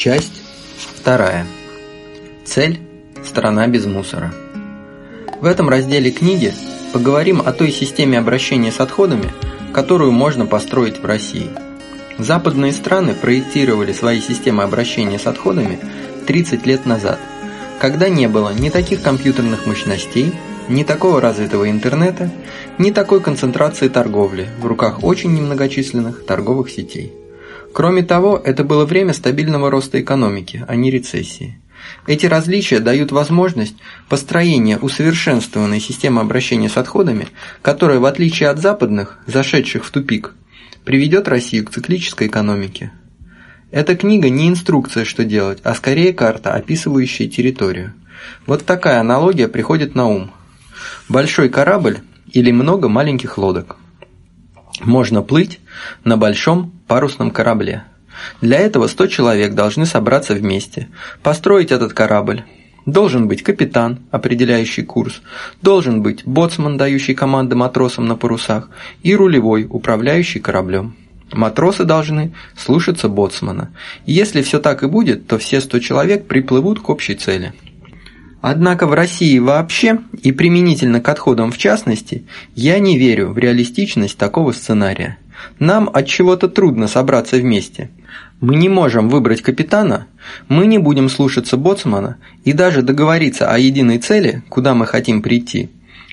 Часть вторая. Цель – страна без мусора. В этом разделе книги поговорим о той системе обращения с отходами, которую можно построить в России. Западные страны проектировали свои системы обращения с отходами 30 лет назад, когда не было ни таких компьютерных мощностей, ни такого развитого интернета, ни такой концентрации торговли в руках очень немногочисленных торговых сетей. Кроме того, это было время стабильного роста экономики, а не рецессии. Эти различия дают возможность построения усовершенствованной системы обращения с отходами, которая, в отличие от западных, зашедших в тупик, приведет Россию к циклической экономике. Эта книга не инструкция, что делать, а скорее карта, описывающая территорию. Вот такая аналогия приходит на ум. Большой корабль или много маленьких лодок. Можно плыть на большом парусном корабле. Для этого 100 человек должны собраться вместе, построить этот корабль. Должен быть капитан, определяющий курс, должен быть боцман, дающий команды матросам на парусах, и рулевой, управляющий кораблем. Матросы должны слушаться боцмана. Если все так и будет, то все 100 человек приплывут к общей цели. Однако в России вообще, и применительно к отходам в частности, я не верю в реалистичность такого сценария. Нам от чего-то трудно собраться вместе. Мы не можем выбрать капитана, мы не будем слушаться боцмана и даже договориться о единой цели, куда мы хотим прийти,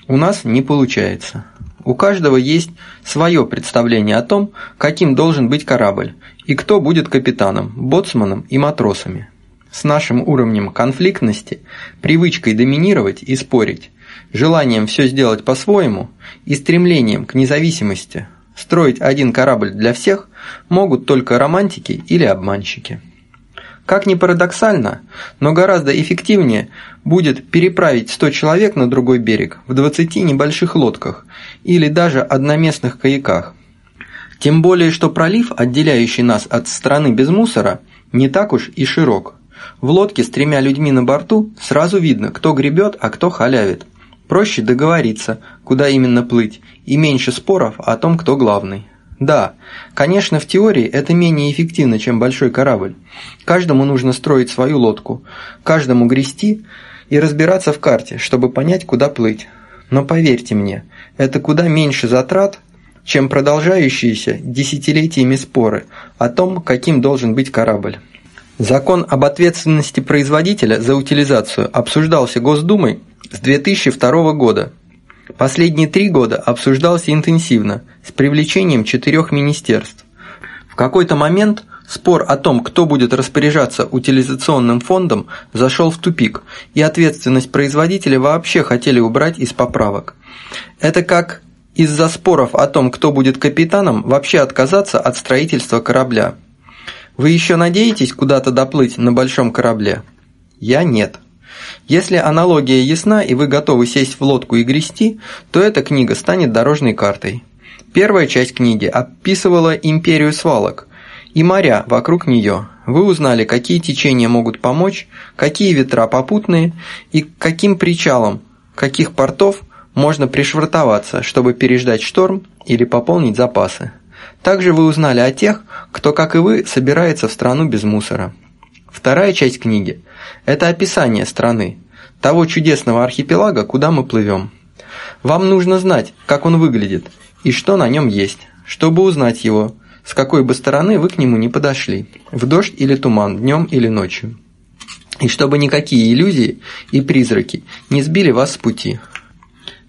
у нас не получается. У каждого есть свое представление о том, каким должен быть корабль и кто будет капитаном, боцманом и матросами с нашим уровнем конфликтности, привычкой доминировать и спорить, желанием все сделать по-своему и стремлением к независимости, строить один корабль для всех могут только романтики или обманщики. Как ни парадоксально, но гораздо эффективнее будет переправить 100 человек на другой берег в 20 небольших лодках или даже одноместных каяках. Тем более, что пролив, отделяющий нас от страны без мусора, не так уж и широк. В лодке с тремя людьми на борту сразу видно, кто гребет, а кто халявит. Проще договориться, куда именно плыть, и меньше споров о том, кто главный. Да, конечно, в теории это менее эффективно, чем большой корабль. Каждому нужно строить свою лодку, каждому грести и разбираться в карте, чтобы понять, куда плыть. Но поверьте мне, это куда меньше затрат, чем продолжающиеся десятилетиями споры о том, каким должен быть корабль. Закон об ответственности производителя за утилизацию обсуждался Госдумой с 2002 года. Последние три года обсуждался интенсивно, с привлечением четырех министерств. В какой-то момент спор о том, кто будет распоряжаться утилизационным фондом, зашел в тупик, и ответственность производителя вообще хотели убрать из поправок. Это как из-за споров о том, кто будет капитаном, вообще отказаться от строительства корабля. Вы еще надеетесь куда-то доплыть на большом корабле? Я нет. Если аналогия ясна и вы готовы сесть в лодку и грести, то эта книга станет дорожной картой. Первая часть книги описывала империю свалок и моря вокруг нее. Вы узнали, какие течения могут помочь, какие ветра попутные и каким причалам, каких портов можно пришвартоваться, чтобы переждать шторм или пополнить запасы. Также вы узнали о тех, кто, как и вы, собирается в страну без мусора. Вторая часть книги – это описание страны, того чудесного архипелага, куда мы плывем. Вам нужно знать, как он выглядит и что на нем есть, чтобы узнать его, с какой бы стороны вы к нему не подошли, в дождь или туман, днем или ночью. И чтобы никакие иллюзии и призраки не сбили вас с пути.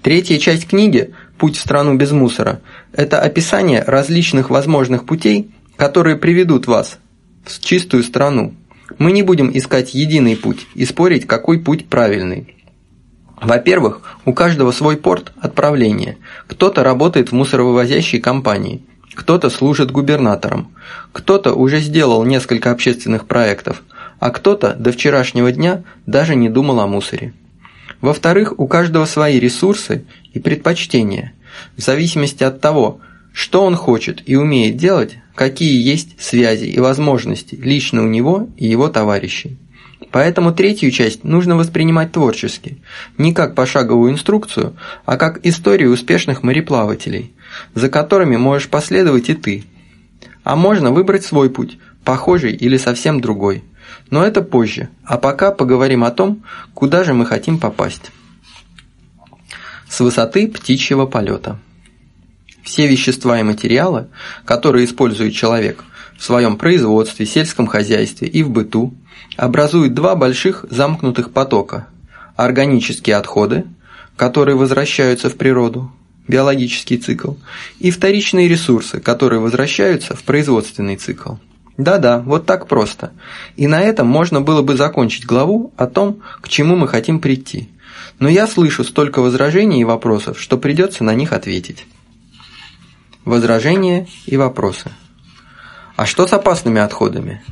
Третья часть книги «Путь в страну без мусора» – это описание различных возможных путей, которые приведут вас в чистую страну. Мы не будем искать единый путь и спорить, какой путь правильный. Во-первых, у каждого свой порт отправления. Кто-то работает в мусоровывозящей компании, кто-то служит губернатором, кто-то уже сделал несколько общественных проектов, а кто-то до вчерашнего дня даже не думал о мусоре. Во-вторых, у каждого свои ресурсы и предпочтения, в зависимости от того, что он хочет и умеет делать, какие есть связи и возможности лично у него и его товарищей. Поэтому третью часть нужно воспринимать творчески, не как пошаговую инструкцию, а как историю успешных мореплавателей, за которыми можешь последовать и ты. А можно выбрать свой путь, похожий или совсем другой. Но это позже, а пока поговорим о том, куда же мы хотим попасть. С высоты птичьего полета. Все вещества и материалы, которые использует человек в своем производстве, сельском хозяйстве и в быту, образуют два больших замкнутых потока – органические отходы, которые возвращаются в природу, биологический цикл, и вторичные ресурсы, которые возвращаются в производственный цикл. Да-да, вот так просто. И на этом можно было бы закончить главу о том, к чему мы хотим прийти. Но я слышу столько возражений и вопросов, что придется на них ответить. Возражения и вопросы. А что с опасными отходами?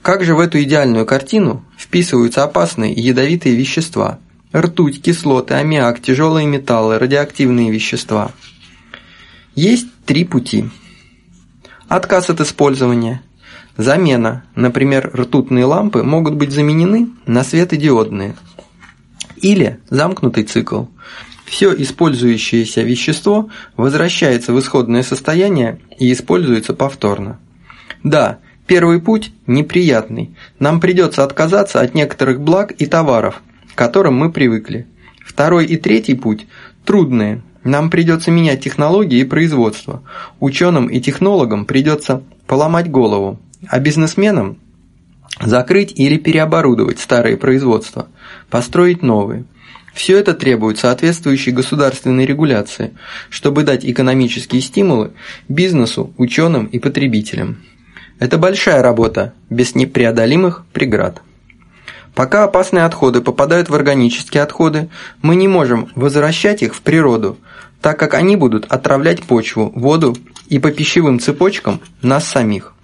Как же в эту идеальную картину вписываются опасные и ядовитые вещества – ртуть, кислоты, аммиак, тяжелые металлы, радиоактивные вещества. Есть три пути. Отказ от использования. Замена. Например, ртутные лампы могут быть заменены на светодиодные. Или замкнутый цикл. Все использующееся вещество возвращается в исходное состояние и используется повторно. Да, первый путь неприятный. Нам придется отказаться от некоторых благ и товаров, к которым мы привыкли. Второй и третий путь трудные. Нам придется менять технологии и производство. Ученым и технологам придется поломать голову, а бизнесменам закрыть или переоборудовать старые производства, построить новые. Все это требует соответствующей государственной регуляции, чтобы дать экономические стимулы бизнесу, ученым и потребителям. Это большая работа, без непреодолимых преград. Пока опасные отходы попадают в органические отходы, мы не можем возвращать их в природу, так как они будут отравлять почву, воду и по пищевым цепочкам нас самих.